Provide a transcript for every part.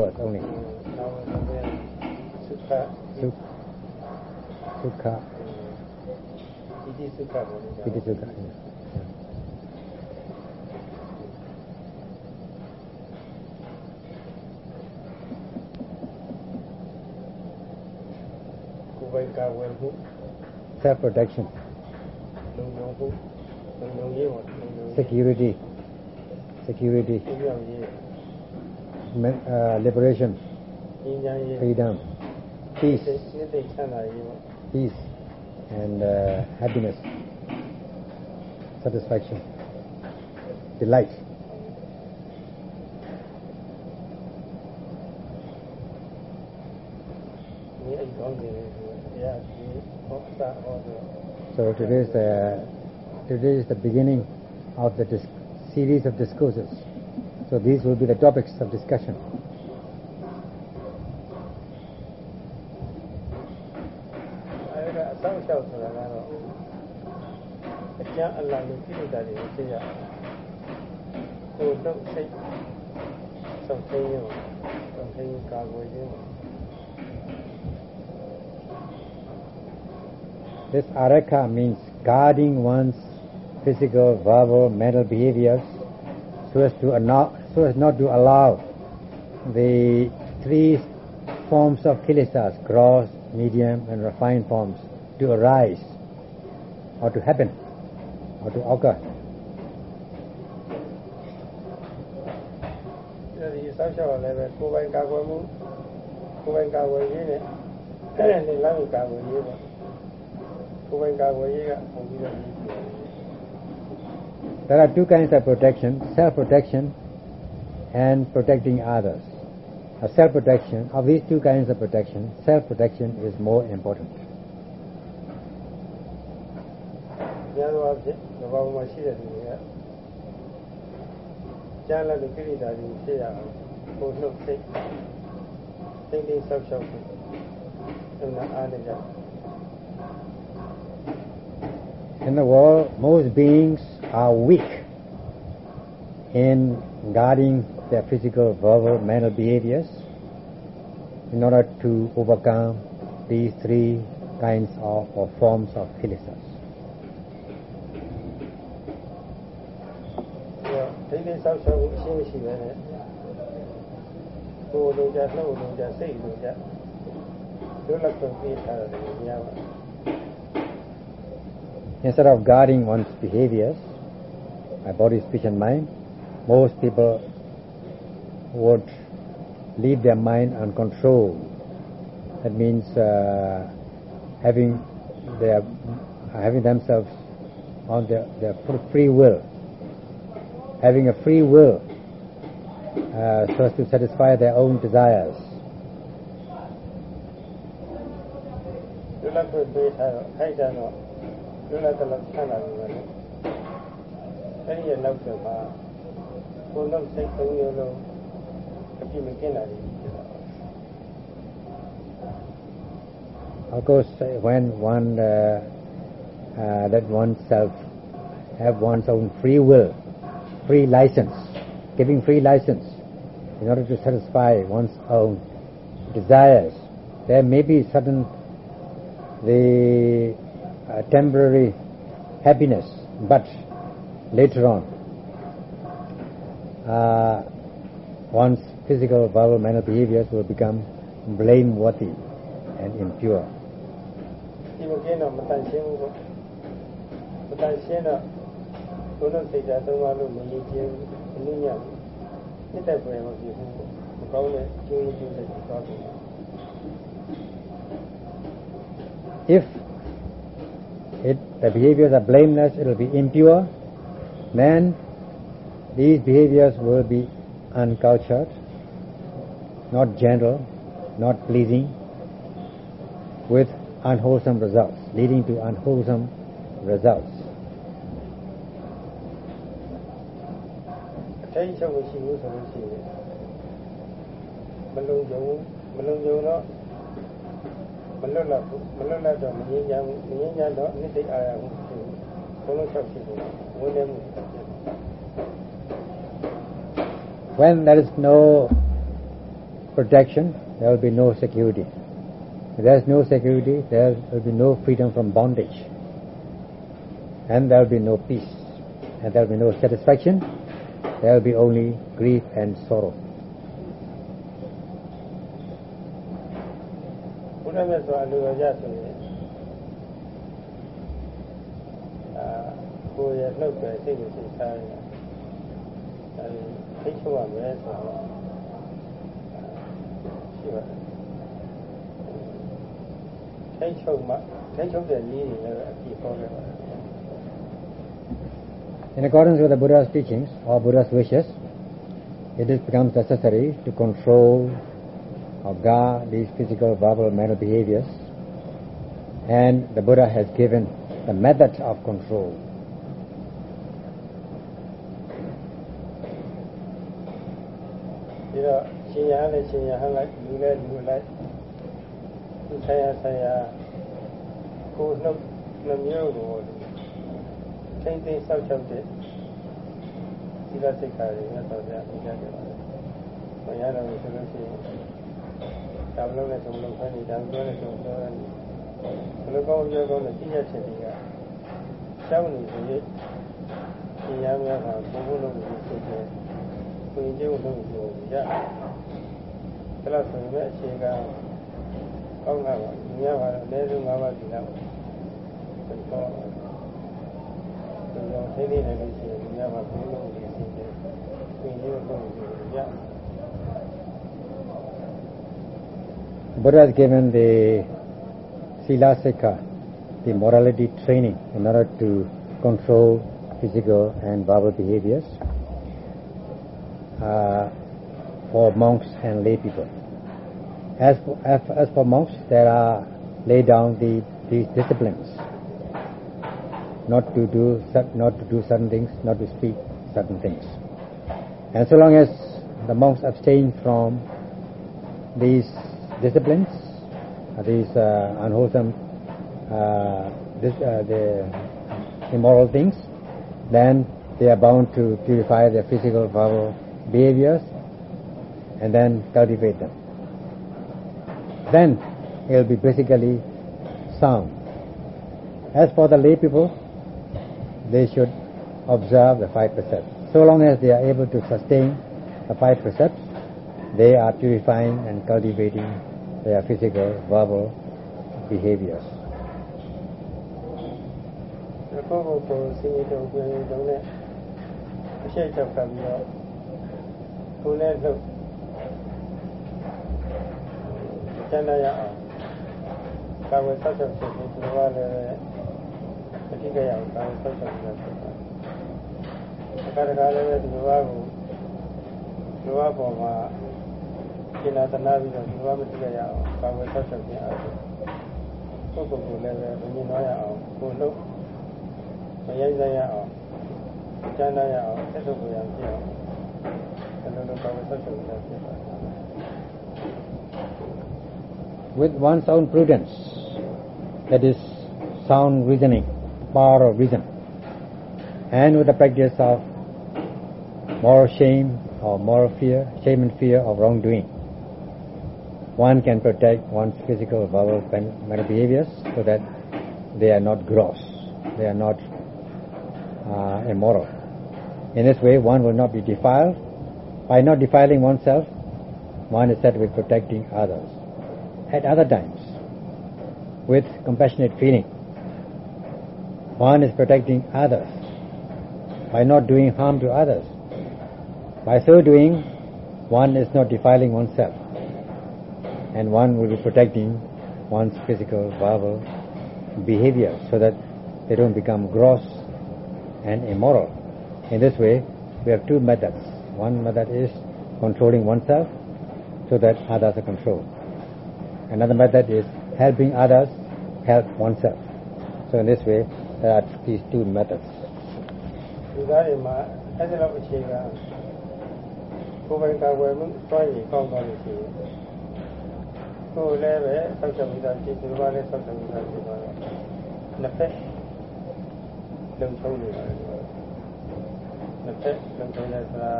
บ่ตรงนี้สุขะสุขะปิติสุขะปิติสุขะคุบายกาเวลหุ self protection security security uh, liberation. Freedom, peace. Peace and uh, happiness. Satisfaction. Delight. So today is the today is the beginning of the series of discourses. So these will be the topics of discussion. This araka means guarding one's physical, verbal, mental behaviors so as to so as not to allow the three forms of kilesas, gross, medium, and refined forms, to arise or to happen or to occur. There are two kinds of protection, self-protection and protecting others. A self-protection, of these two kinds of protection, self-protection is more important. ညာတော်အဖြစ်ဒီဘောင်မှာရှိတဲ့လူတွေကကျမ်းလည်းပြိတ္တာတွေဖြစ်ရအောင်ကိုယ်နှုတ်စိတ်စိတ်လေးဆောက်ရှောက်ဖို့အဲ့ဒါအားနဲ့ကြောင့် In the world, most beings are weak in guarding their physical, verbal, mental behaviors in order to overcome these three kinds of or forms of illnesses. Instead of guarding one's behaviors, my body, speech and mind, most people would leave their mind uncontrolled. That means uh, having their having themselves on their, their free will, having a free will uh, so as to satisfy their own desires. Of course, when one uh, uh, let oneself have one's own free will, free license, giving free license in order to satisfy one's own desires, there may be certain the uh, temporary happiness, but later on, uh, one's physical, verbal, mental behaviors will become blameworthy and impure. ဒီမကင်းတော့မတန်ရှင်းဘူးပေါ့မတန်ရှင်းတော့ကိုယ်လုံးစိတ်ဓာတ်သုံးပါလို့မရည်ကျင်းအနည်းညနှစ်သက်ပွဲမဖြစ်ဘူးပေါ့မကောင်းတဲ့ကျိုးရင်းကျိုးတဲ့သွားပြီ If it, the behaviors are blameless, it will be impure, then these behaviors will be uncultured, not gentle, not pleasing, with unwholesome results, leading to unwholesome results. အထိုင်ချုပ်မရှိဘူးဆိုလို့ရှိရင်မလုံခြုံဘူးမလုံခြုံတော့မလွတ်လပ်ဘူးမလွတ်လပ်တော့မငြင်းချမ်းဘူးမငြင်းချမ်းတော့နှစ်သိအာရမှုဖြစ်ဘူးဘုံလုံးချက်ဖြစ်ဘူးဝင်နေမှုဖြစ်တယ် When there is no protection, there will be no security. If there is no security, there will be no freedom from bondage. And there will be no peace. And there will be no satisfaction. There will be only grief and sorrow. ဘု ရားမြတ်စွာလူတော်ကြဆိုရင်အာကိုယ်ရဲ့နှုတ်ပဲစိတ်ကိုစိတ်ထားရင်အဲဒီသိချုပ်ရမယ်ဆိုတော့ရှိပါတယ်ထိတ်ချုပ်မှထိတ်ချုပ်တဲ့နည်းတွေလည်းအပြည့်ပေါ်ခဲ့ပါတယ် In accordance with the Buddha's teachings or Buddha's wishes, it is becomes necessary to control or guard these physical, verbal, mental behaviors. And the Buddha has given the method of control. ပြီးတော့ ရှင်ရဟန်းနဲ့ရှင်ရဟန်းလိုက်လူနဲ့လူလိုက်သူဆိုင်ရာဆိုင်ရာကိုယ်နှုတ်နှမျိုးကိုထိမ့်သိမ်းဆောက်ချောက်တဲ့သီလစိတ်ခါတွေနဲ့တော့ကြာပြကြတယ်။ဘုရားတော်ကိုဆိုလို့ရှိရင်ဒါမလို့နဲ့သုံးလို့ခွင့်နေတာပြောနေတော့ပြောတယ်။ဘယ်လိုကောင်းပြောကောင်းတဲ့ပြည့်ရချက်တွေကရှောင်းနေစေရှင်ရများကဘုံဘုံလုံးကိုသိတယ်။ကိုယ်ကျိုးလုံးကိုရ။ ဒါလို့ဆိုရင်အခြေခံကောင်းတာပါ။ညပါတော့အနည်းဆုံး၅ပါးဒီလောက်ဆိုတော့ဒီလိုသိနေတယ်လို့ရှိရင်ညမှာဘုံလုံးကိုသိတယ်။ကိုယ်ကျိုးလုံးကိုရ။ Buddha has given the Sila Sikha, the morality training in order to control physical and verbal behaviors uh, for monks and lay people. As for, as, for monks, there are laid down the, these disciplines, not to do not to do certain things, not to speak certain things. And so long as the monks abstain from these disciplines, uh, these uh, unwholesome, uh, this, uh, the immoral things, then they are bound to purify their physical, verbal behaviors and then cultivate them. Then it will be basically sound. As for the lay people, they should observe the five precepts. So long as they are able to sustain the five precepts, they are purifying and cultivating their physical, verbal behaviors. ကိုယ့်ကိုယ်ကိုစင်ရတော့ကိုယ်ရုံနဲ့အရှိတ်ချောက်ကပြီးတော့ကိုယ်နဲ့လှုပ် ကျန်ရအောင်ကာဝယ်ဆောက်ရှောက်ဖြစ်ပြီးဒီလိုကလည်းအတိတ်ကရအောင်ကာဝယ်ဆောက်ရှောက်နေတာဖြစ်ပါတယ်။အခါတခါလည်းပဲဒီလိုကကိုဒီလိုကပေါ်မှာကျင်နာတနာပြီးတော့ဒီလိုကမတိတ်ကရအောင်ကာဝယ်ဆောက်ရှောက်ခြင်းအားဖြင့်ကိုယ့်ကိုယ်ကိုလည်းပဲမမြင်တော့ရအောင်ကိုယ်လှုပ်မရိုက်စရအောင်ကျမ်းရအောင်ဆက်စုပ်ကိုရအောင်ပြအောင်ဘယ်လိုလုပ်ကောင်းဆက်စုပ်နေတာဖြစ်ပါလဲ With one's own prudence, that is sound reasoning, power of reason, and with the practice of moral shame or moral fear, shame and fear of wrongdoing, one can protect one's physical, verbal, mental behaviors so that they are not gross, they are not uh, immoral. In this way, one will not be defiled. By not defiling oneself, one is said to be protecting others. At other times, with compassionate feeling, one is protecting others by not doing harm to others. By so doing, one is not defiling oneself, and one will be protecting one's physical, verbal behavior so that they don't become gross and immoral. In this way, we have two methods. One method is controlling oneself so that others are controlled. Another method is helping others help oneself. So in this way, there are these two methods. ဒီသားတွေမှာအဲ့ဒီလောက်အခြေခံကိုယ်ပိုင်ကာကွယ်မှုတွားရင်ကောင်းသွားလို့ရှိရင်ကိုယ်လည်းပဲဆောက်ရှောက်ပြီးသားဖြစ်ဒီလိုပါလည်းဆောက်ရှောက်ပြီးသားဖြစ်သွားတော့နှစ်ဖက်လုံချုံနေပါတယ်နှစ်ဖက်လုံချုံနေဆိုတာ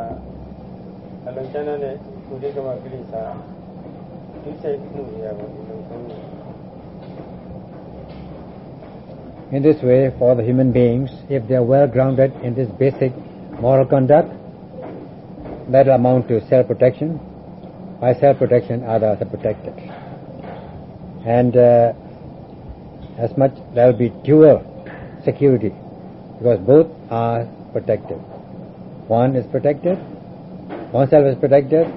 အလုံးချမ်းတဲ့ကုသိကမကိလေသာ in this way, for the human beings, if they are well grounded in this basic moral conduct, that will amount to self-protection. By self-protection, others are protected. And uh, as much there will be dual security because both are protected. One is protected, oneself is protected,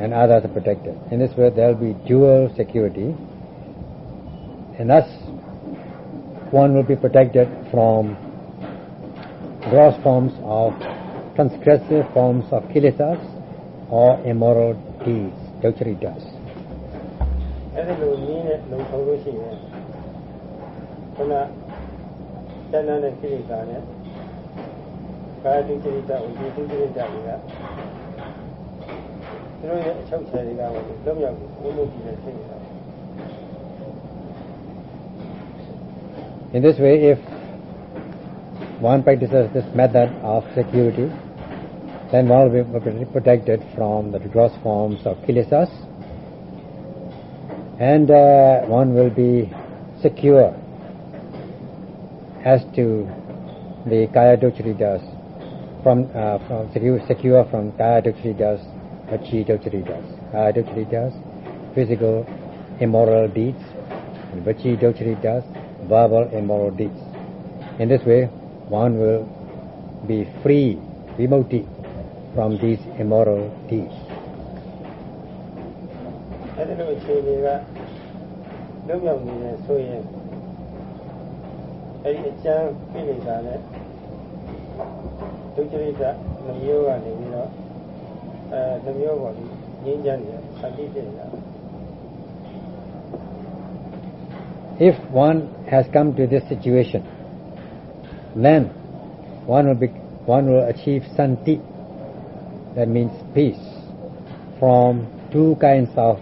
and others are protected. In this way, there will be dual security. And thus, one will be protected from gross forms of transgressive forms of kilesas or immoral deeds, docharitas. အဲ့ဒီလိုနည်းနဲ့လုံဆောင်လို့ရှိရင်ခုနတဏှာနဲ့ကိလေသာနဲ့ကာယတုကိလေသာဝိတုကိလေသာတွေက in this way, if one practices this method of security, then one will be protected from the gross forms of kilesas, and uh, one will be secure as to the kaya docharitas, from, uh, from secure, from kaya docharitas docharitas, vachi docharitas, kaya docharitas, physical immoral deeds, and vachi docharitas, verbal immoral deeds. In this way, one will be free, vimukti, from these immoral deeds. အဲ့ဒီလိုအခြေအနေကလုံးရောက်နေတယ်ဆိုရင်အဲ့ဒီအကျမ်းကိလေသာနဲ့ဒုက္ခရိတနှမျိုးကနေပြီးတော့ အဲနှမျိုးပေါ်ပြီးငြင်းချမ်းနေတယ်သတိပြနေတာ If one has come to this situation, then one will be, one will achieve santi, that means peace, from two kinds of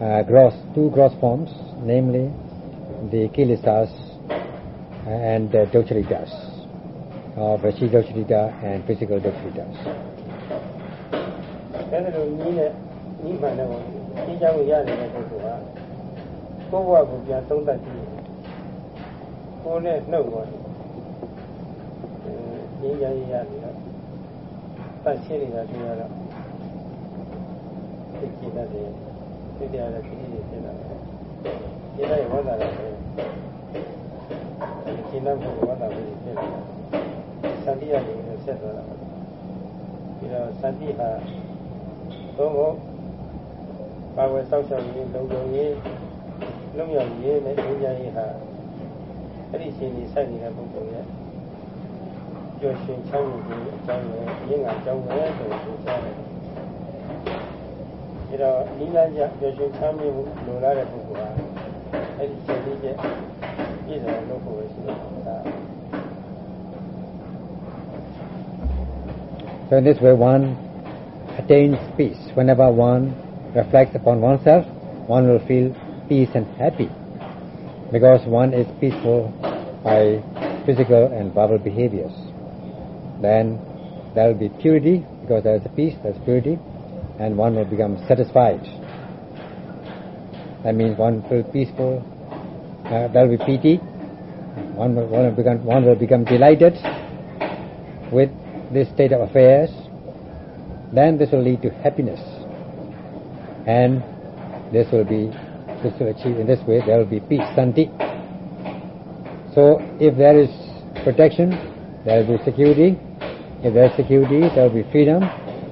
uh, gross, two gross forms, namely the kilesas and uh, docharitas, of vachi docharita and physical docharitas. အဲ့ဒီလိုနီးနဲ့နီးမှန်တဲ့ပေါ့ဒီကြောင့်ရနေတဲ့ပုဂ္ဂိုလ်ဟာကိုယ့်ဘဝကိုပြန်သုံးသပ်ကြည့်ကိုယ်နဲ့နှုတ်ပေါ့အဲဒီရရရနေတော့တတ်ရှင်းနေတာတွေ့ရတော့သိကြည့်တတ်တယ်သိကြရတဲ့ခရီးတွေဖြစ်လာတယ်ဒီလိုက်ဝတ်တာလည်းဒီရှင်းတဲ့ဘုရားဝတ်တာပဲဖြစ်လာတယ်စတိရနေဆက်သွားတာပြီးတော့စတိဟာ သို့မဟုတ်ပါဝယ်စောက်ရှောက်ရေးလုံလုံရေးလုံရောက်ရေးနဲ့ဉာဏ်ရေးဟာအဲ့ဒီရှင်ကြီးစိုက်နေတဲ့ပုဂ္ဂိုလ်ရဲ့ကျော်ရှင်ချမ်းမြေခြင်းအကြောင်းနဲ့ရင်းကအကြောင်းပဲဆိုပြောကြတယ်။ဒါတော့နိလန်းကြကျော်ရှင်ချမ်းမြေမှုလိုလားတဲ့ပုဂ္ဂိုလ်ဟာအဲ့ဒီရှင်ကြီးရဲ့ပြည့်စုံလို့ကိုယ်ရှိတယ်ဒါ So in this way one attains peace. Whenever one reflects upon oneself, one will feel peace and happy because one is peaceful by physical and verbal behaviors. Then there will be purity because there is a peace, there is purity, and one will become satisfied. That means one will peaceful, uh, there will be piti, one will, one, will become, one will become delighted with this state of affairs, then this will lead to happiness. And this will be, this will achieve, in this way there will be peace, santi. So if there is protection, there will be security. If there is security, there will be freedom.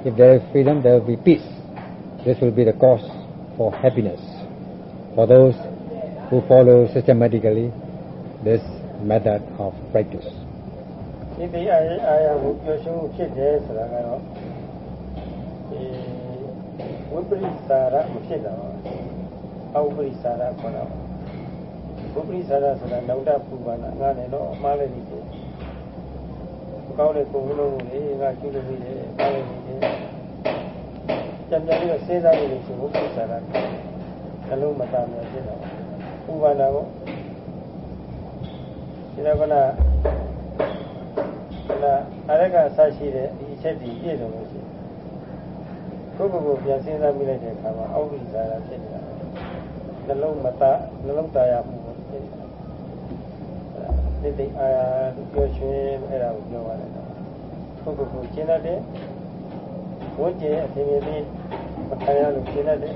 If there is freedom, there will be peace. This will be the cause for happiness for those who follow systematically this method of practice. ဒီတရားရဲ့အာရုံကိုပြောရှင်းမှုဖြစ်တယ်ဆိုတာကတော့ဒီဝိပရိစာရမဖြစ်တာပါအဝိပရိစာရခေါ်တာပါဝိပရိစာရဆိုတာနောက်တပူပါနာငါလည်းတော့အမှားလည်းဒီကိုကောင်းတဲ့ပုံလုံးလေးငါကျူးလို့နေတယ်ကောင်းလည်းနေတယ်ကြံကြံလေးတော့စဉ်းစားနေလို့ရှိရင်ဝိပရိစာရအလုံးမသားများဖြစ်တာပူပါနာကိုဒီတော့ကလားဒါအရကအစရှိတဲ့ဒီအချက်ဒီပြည့်စုံလို့ရှိရင် ကိုယ့်ကိုယ်ကိုပြန်စဉ်းစားမိလိုက်တဲ့အခါမှာအောက်ဝိဇာရဖြစ်နေတာနှလုံးမသားနှလုံးသားရမှုဖြစ်နေတာတိတ်တိတ်အာပြောရွှင်အဲ့ဒါကိုပြောရတယ်ကိုယ့်ကိုယ်ကိုရှင်းတတ်တဲ့ဝိကျင်အဖြစ်အပျက်မခံရလို့ရှင်းတတ်တဲ့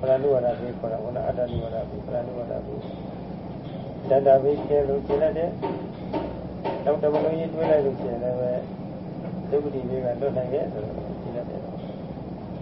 ပရဏုဝရဘေးခေါ်တာဝနအတ္တနိဝရဘေးပရဏုဝရဘေးတန္တာဘေးကျဲလို့ရှင်းတတ်တဲ့တော့တမလို့ရေးတွေးလိုက်လို့ရှင်းတယ်ပဲဒုက္ခတိဘေးကလွတ်နိုင်ရဲ့ဆိုတော့ရှင်းတတ်တယ် အ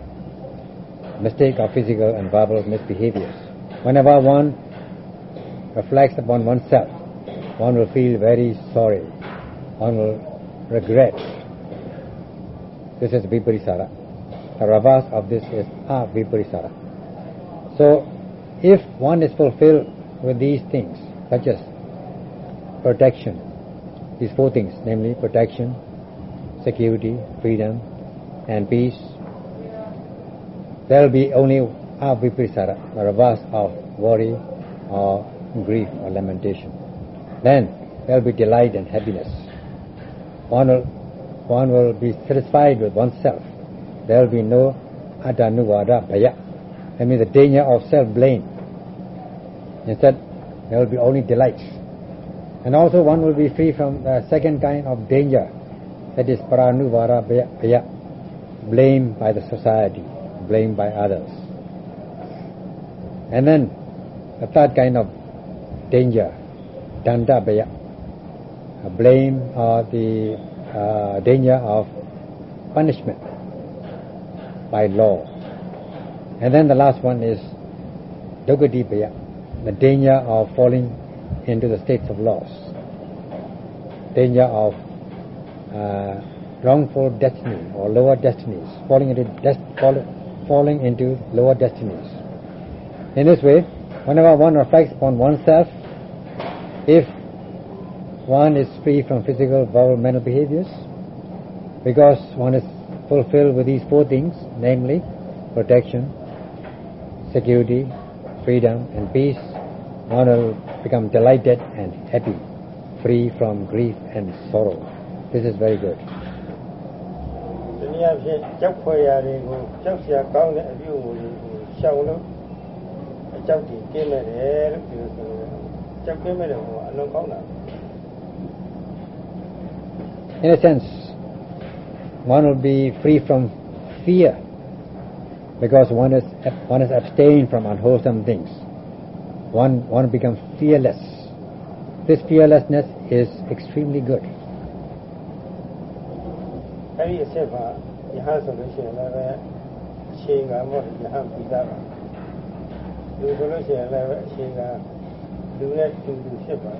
mistake of physical and verbal misbehaviors. Whenever one reflects upon oneself, one will feel very sorry, one will regret. This is viparisara. The reverse of this is aviparisara. So, if one is fulfilled with these things, such as protection, these four things, namely protection, security, freedom, and peace, there will be only aviparisara, the reverse of worry or grief or lamentation. Then there will be delight and happiness. One will, one will be satisfied with oneself. There will be no attanuvada bhaya. That means the danger of self-blame. Instead, there will be only delight. And also one will be free from the second kind of danger, that is paranuvada bhaya, blame by the society, blame by others. And then the third kind of danger, danda bhaya, blame or the uh, danger of punishment by law. And then the last one is duggati bhaya, the danger of falling into the states of loss, danger of uh, wrongful destiny or lower destinies, falling into des- falling into lower destinies. In this way, whenever one reflects upon oneself, if one is free from physical, verbal, mental behaviors, because one is fulfilled with these four things, namely protection, security, freedom, and peace, one will become delighted and happy, free from grief and sorrow. This is very good. တနည်းအားဖြင့်ကြောက်ဖွယ်ရာတွေကိုကြောက်စရာကောင်းတဲ့အပြုအမူတွေကိုရှောင်လို့အကြောက်ကြီးကျင်းမဲ့တယ်လို့ပြောဆိုတယ်ကြောက်ကင်းမဲ့တယ်ဟောအလုံးကောင်းတာ In a sense, one will be free from fear because one is one is abstained from unwholesome things. One one becomes fearless. This fearlessness is extremely good. အဲ့ဒီအချက်မှာ ယဟန်ဆိုလို့ရှိရင်လည်းပဲအခြေခံမို့ယဟန်ပြီးသားပါလူဆိုလို့ရှိရင်လည်းပဲအခြေခံလူနဲ့တူတူဖြစ်ပါ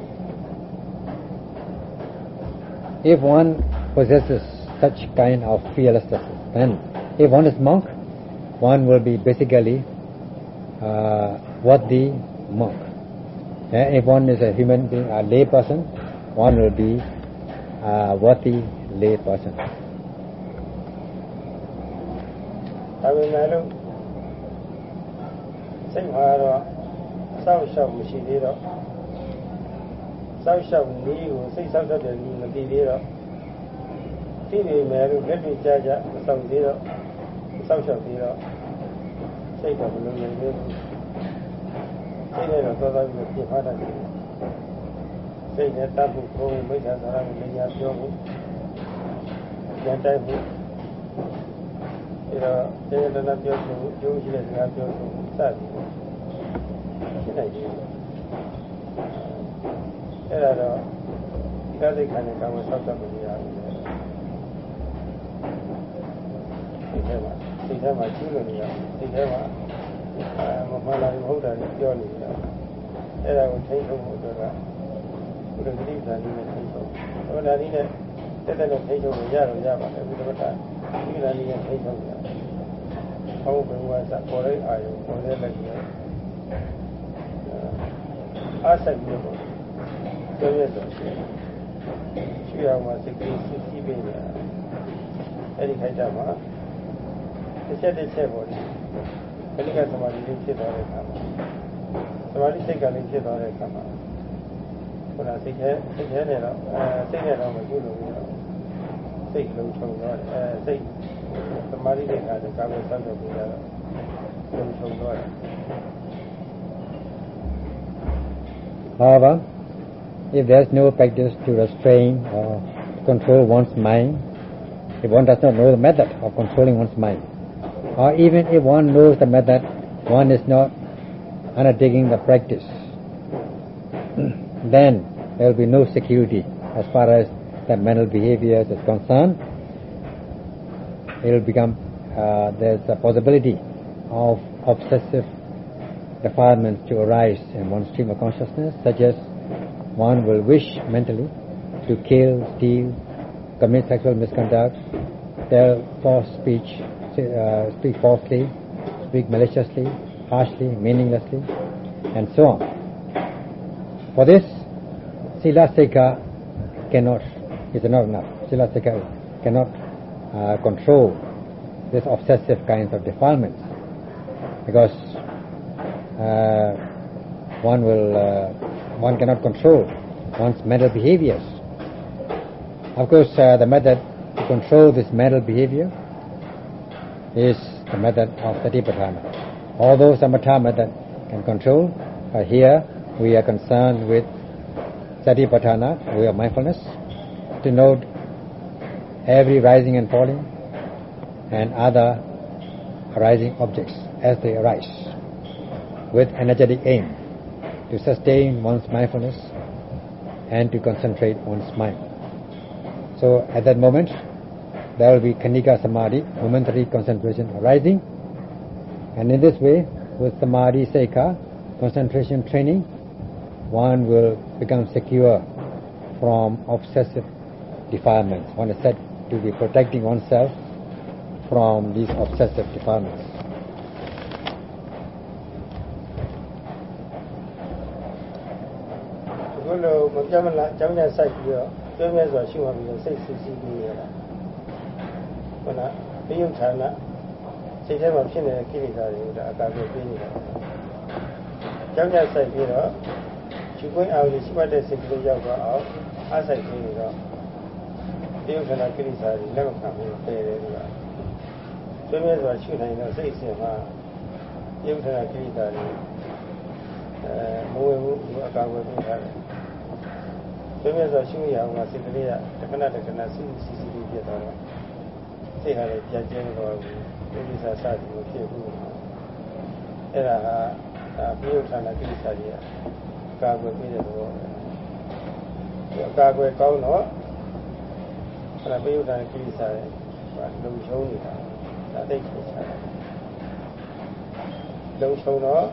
If one possesses such kind of fearlessness, then if one is monk, one will be basically uh, what the monk. Eh, if one is a human being, a lay person, one will be uh, what the lay person. ဒါပေမဲ့လို့စိတ်မှာတော့စောက်ရှောက်မရှိသေးတော့စောက်ရှောက်နည်းကိုစိတ်ဆောက်တတ်တဲ့နည်းမသိသေးတော့သိနေမယ်လို့လက်တွေ့ကြကြမဆောက်သေးတော့မဆောက်ရှောက်သေးတော့စိတ်တော့မလုံးနိုင်သေးဘူးစိတ်နဲ့တော့သွားသွားပြီးပြစ်ဖားတတ်တယ်စိတ်နဲ့တတ်ဖို့ဘုံမိစ္ဆာသာရကိုလည်းညာပြောဖို့ကြံတိုက်ဖို့အဲ တော့တေတနာပြောဆိုကျိုးရှိတဲ့စကားပြောဆိုစသည်ဖြစ်နိုင်တယ်အဲဒါတော့ဒီကစိတ်ခံတဲ့ကာမဆောက်တတ်လို့ရဘူးဒီထဲမှာဒီထဲမှာကျူးလို့နေရဒီထဲမှာအာမမှန်လားမဟုတ်တာကိုပြောနေရအဲဒါကိုထိန်းချုပ်ဖို့အတွက်ကဘုရားဂတိပ္ပာနည်းနဲ့ထိန်းချုပ်ဘုရားနည်းနဲ့တက်တက်နဲ့ထိန်းချုပ်လို့ရတော့ရပါတယ်ဘုရား ဒီကနေ့ထိတ်ထုတ်တာဟောဘယ်ဝါစပေါ်လိုက်အာရုံပေါ်တဲ့လက်ကြီးအားဆက်ပြီးတော့ပြောရတော့ရှိရှိအောင်မှာစိတ်ကလေးစစ်စီးပေးနေတာအဲ့ဒီခိုက်တာမှာတစ်ချက်တစ်ချက်ပေါ်တယ်ခဏကသမာဓိလေးဖြစ်သွားတဲ့အခါမှာသမာဓိစိတ်ကလေးဖြစ်သွားတဲ့အခါမှာခုနစိတ်ထဲစိတ်ထဲနဲ့တော့အဲစိတ်နဲ့တော့မကျွလို့ဘူးတော့ စိတ်လုံးချုံတော့အဲစိတ်သမာဓိတဲ့အခါကျကာဝယ်ဆောက်တော့ပြီးတော့လုံးချုံတော့ However, if there is no practice to restrain or control one's mind, if one does not know the method of controlling one's mind, or even if one knows the method, one is not undertaking the practice, then there will be no security as far as the mental behavior is concerned. It will become, uh, there's a possibility of obsessive defilements to arise in one's stream of consciousness, such as one will wish mentally to kill, steal, commit sexual misconduct, tell false speech, uh, speak falsely, speak maliciously, harshly, meaninglessly, and so on. For this, Sila Sekha cannot, is not enough. Sila Sekha cannot uh, control this obsessive kinds of defilements because uh, one will, uh, one cannot control one's mental behaviors. Of course, uh, the method to control this mental behavior is the method of Satipatthana. Although Samatha method can control, here we are concerned with Satipatthana, way of mindfulness, to note every rising and falling and other arising objects as they arise with energetic aim to sustain one's mindfulness and to concentrate one's mind. So at that moment, there will be Khanika Samadhi, momentary concentration arising. And in this way, with Samadhi Sekha, concentration training, one will become secure from obsessive defilements. One is said to be protecting oneself from these obsessive defilements. ခုလို ဒီဥစ္စာကိရိစာတွေလက်ခံဖို့တည်တယ်ကဆွေးမြဲစွာရှုနိုင်တော့စိတ်အစဉ်မှာဒီဥစ္စာကိရိစာတွေအဲမဝေဘူးဒီအကာအကွယ်ပေးထားတယ်ဆွေးမြဲစွာရှုရအောင်ကစိတ်ကလေးကတခဏတခဏစီစီစီလေးဖြစ်သွားတော့စိတ်ကလေးပြန်ကျင်းတော့ကိရိစာစသည်ကိုဖြစ်ဘူးအဲ့ဒါဟာဒီဥစ္စာကိရိစာတွေကအကာအကွယ်ပေးတဲ့သဘောပဲဒီအကာအကွယ်ကောင်းတော့ အဲ့ဒါပြယုဌာနကိစ္စရဲ့လုံချုံနေတာဒါသိချင်ချာလုံချုံတော့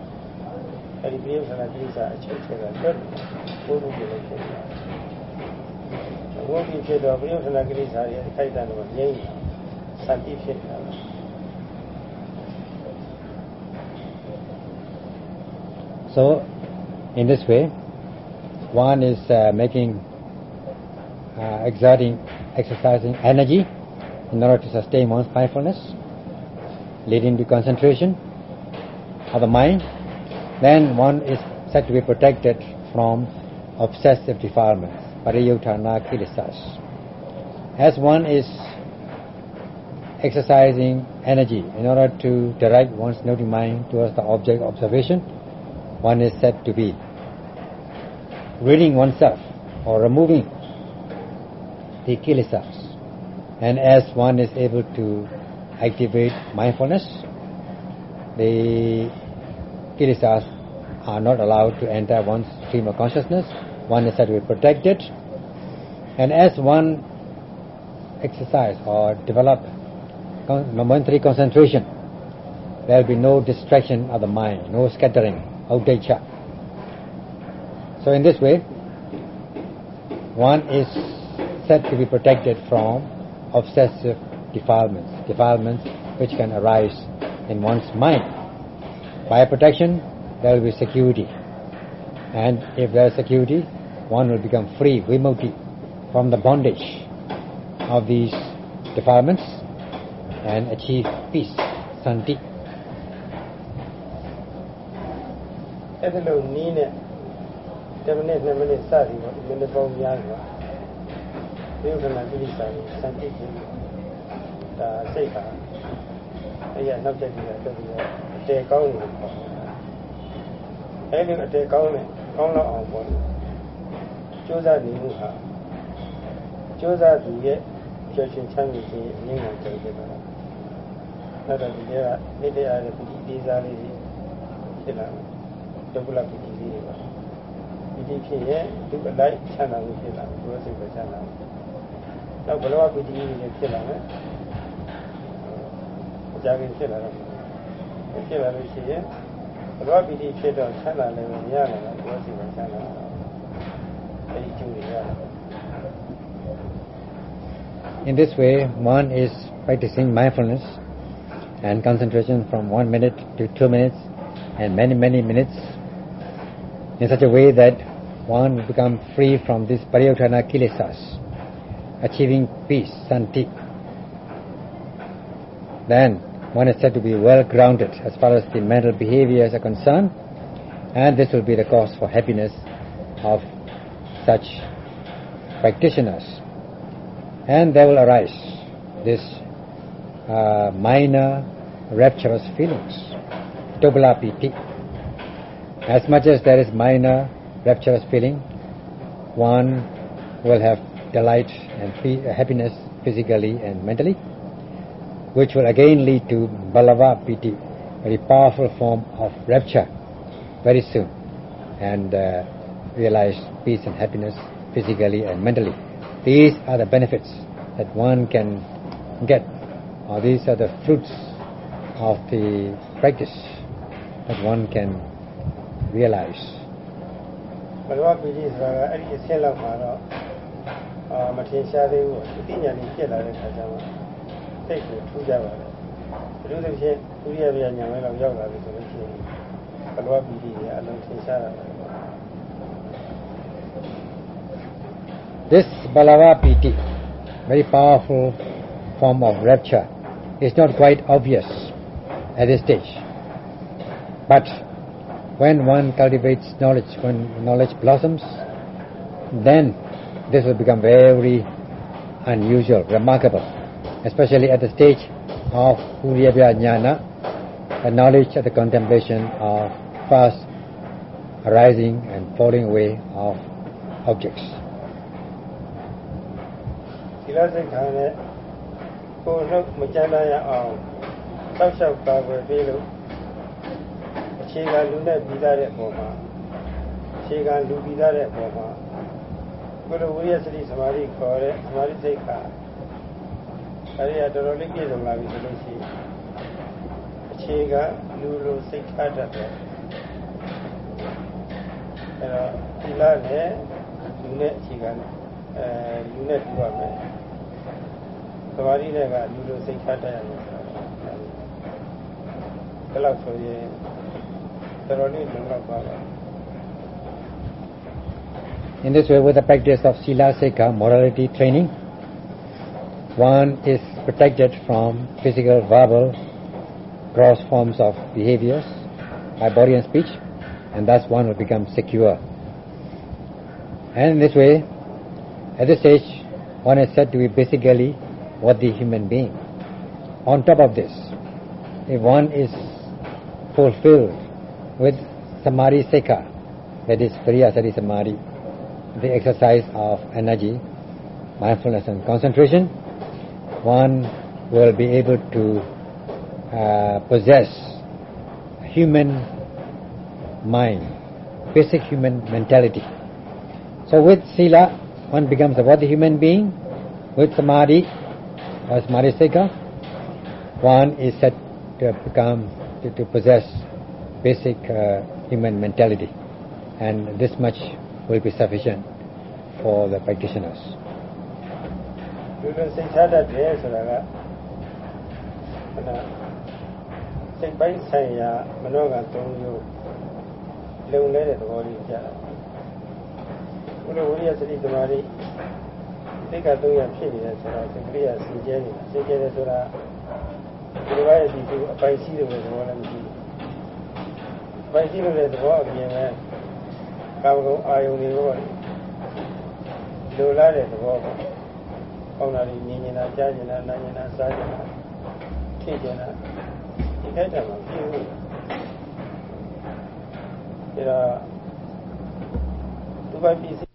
အဲ့ဒီပြယုဌာနကိစ္စအချုပ်ချက်ကလွတ်ဘုရားပြလို့ဖြစ်တယ်ဝိပ္ပိဖြစ်တော့ဘုယုထနာကိရိစာရဲ့အခိုက်အတန့်တော့ငြိမ့်စတိဖြစ်နေတာ So, in this way, one is uh, making, uh, exerting, exercising energy in order to sustain one's mindfulness, leading to concentration of the mind. Then one is said to be protected from obsessive defilements, pariyutthana kilesas. As one is exercising energy in order to direct one's noting mind towards the object of observation, one is said to be ridding oneself or removing the kilesas. And as one is able to activate mindfulness, the kilesas are not allowed to enter one's stream of consciousness. One is said to be protected. And as one exercise or develop momentary concentration, there will be no distraction of the mind, no scattering, uddhacca. So in this way, one is said to be protected from obsessive defilements, defilements which can arise in one's mind. By protection, there will be security. And if there is security, one will become free, vimukti, from the bondage of these defilements and achieve peace, santi. အဲ့ဒါလို့နီးနဲ့10မိနစ်2မိနစ်စသည်ပေါ့မိနစ်ပေါင်းများစွာ ဒီဥက္ကဏကိရိစာကိုစံတိခြင်းဒါစိတ်ဟာအဲ့ရနောက်ချက်ကြီးတော့တော်ပြီးတော့အတေကောင်းနေပေါ့အဲ့ဒီအတေကောင်းနေကောင်းတော့အောင်ပေါ့ကြိုးစားနေမှုဟာကြိုးစားသူရဲ့ကျော်ရှင်ချမ်းမြေခြင်းအငြင်းကိုကြိုးစားတာနောက်တော့ဒီကနေ့တရားရဲ့ဒီဒီစားလေးဖြစ်လာတယ်ဒုက္ခလပီတိလေးတွေပါပီတိဖြစ်ရင်ဒုက္ခလိုက်ချမ်းသာမှုဖြစ်လာတယ်ဘုရားစိတ်ပဲချမ်းသာတယ်နောက်ဘလောပီတိလေးတွေဖြစ်လာမ In this way, one is practicing mindfulness and concentration from one minute to two minutes and many, many minutes in such a way that one will become free from this pariyutthana kilesas achieving peace, santi. Then one is said to be well grounded as far as the mental behaviors are concerned, and this will be the cause for happiness of such practitioners. And there will arise this uh, minor rapturous feelings, dobla piti. As much as there is minor rapturous feeling, one will have delight and pe- happiness physically and mentally, which will again lead to balava piti, very powerful form of rapture very soon, and uh, realize peace and happiness physically and mentally. These are the benefits that one can get, or these are the fruits of the practice that one can realize. ဘလောပီတိဆိုတာကအဲ့ဒီအဆင့်လောက်မှာတော့ အာမထင်ရှားသေးဘူးအသိဉာဏ်ကြီးဖြစ်လာတဲ့ခါကျမှသိကိုထူးကြပါတယ်ဘယ်လိုလဲဖြင့်ဒုတိယဗျာညာမဲလောက်ရောက်လာပြီဆိုလို့ရှိရင်ဘလောပီတိကအလုံးထင်ရှားတာပဲ This balava piti, very powerful form of rapture, is not quite obvious at this stage. But when one cultivates knowledge, when knowledge blossoms, then this will become very unusual, remarkable, especially at the stage of Udayabbaya Jnana, the knowledge of the contemplation of fast arising and falling away of objects. ီလစိတ်ခံနဲ့ကိုယ်နှုတ်မကြမ်းတမ်းရအောင်တောက်လျှောက်ကာကွယ်ပေးလို့အခြေခံလူနဲ့ပြီးသားတဲ့ပုံမှာအခြေခံလူပြီးသားတဲ့ပုံမှာ ဘုလိုဝိရစတိသမာဓိခေါ်တဲ့သမာဓိစိတ်ကအဲဒီကတော်တော်လေးပြည့်စုံလာပြီဆိုလို့ရှိရင်အခြေခံလူလိုစိတ်ထားတတ်တယ်အဲတော့ဒီလနဲ့လူနဲ့အခြေခံအဲလူနဲ့တူရမယ်သမာဓိနဲ့ကလူလိုစိတ်ထားတတ်ရမယ်ဆိုတာဒါလောက်ဆိုရင်တော်တော်လေးလုံလောက်ပါပါ In this way, with the practice of Sila Sekha, morality training, one is protected from physical, verbal, gross forms of behaviors by body and speech, and thus one will become secure. And in this way, at this stage, one is said to be basically what the human being. On top of this, if one is fulfilled with Samadhi Sekha, that is Viriya Sati Samadhi, the exercise of energy, mindfulness and concentration, one will be able to uh, possess human mind, basic human mentality. So with Sila, one becomes a what human being. With Samadhi, or Samadhi Sekha, one is said to become, to, to possess basic uh, human mentality. And this much will be sufficient for the practitioners. လူလိုစိတ်ထားတတ်တယ်ဆိုတာကခဏစိတ်ပိုင်းဆိုင်ရာမနောက၃မျိုးလုံလဲတဲ့သဘောလေးကြားတာဘုလိုဝိရိယစတိသမာဓိစိတ်က၃ရဖြစ်နေတယ်ဆိုတော့စိတ်ကလေးကစင်ကြဲနေတာစင်ကြဲတယ်ဆိုတာဒီလိုရဲ့ဒီအပိုင်ရှိတယ်လို့သဘောလည်းမရှိဘူးအပိုင်ရှိလို့တဲ့သဘောအပြင်ပဲ ကာမဂုဏ်အာယုန်တွေကိုလိုလားတဲ့သဘောပေါ့။ပေါင်းတာတွေမြင်နေတာကြားနေတာနားနေတာစားနေတာထိကျင်တာဒီခိုက်တယ်မှာပြည့်ဘူး။ဒါတော့သူပိုင်ပစ္စည်း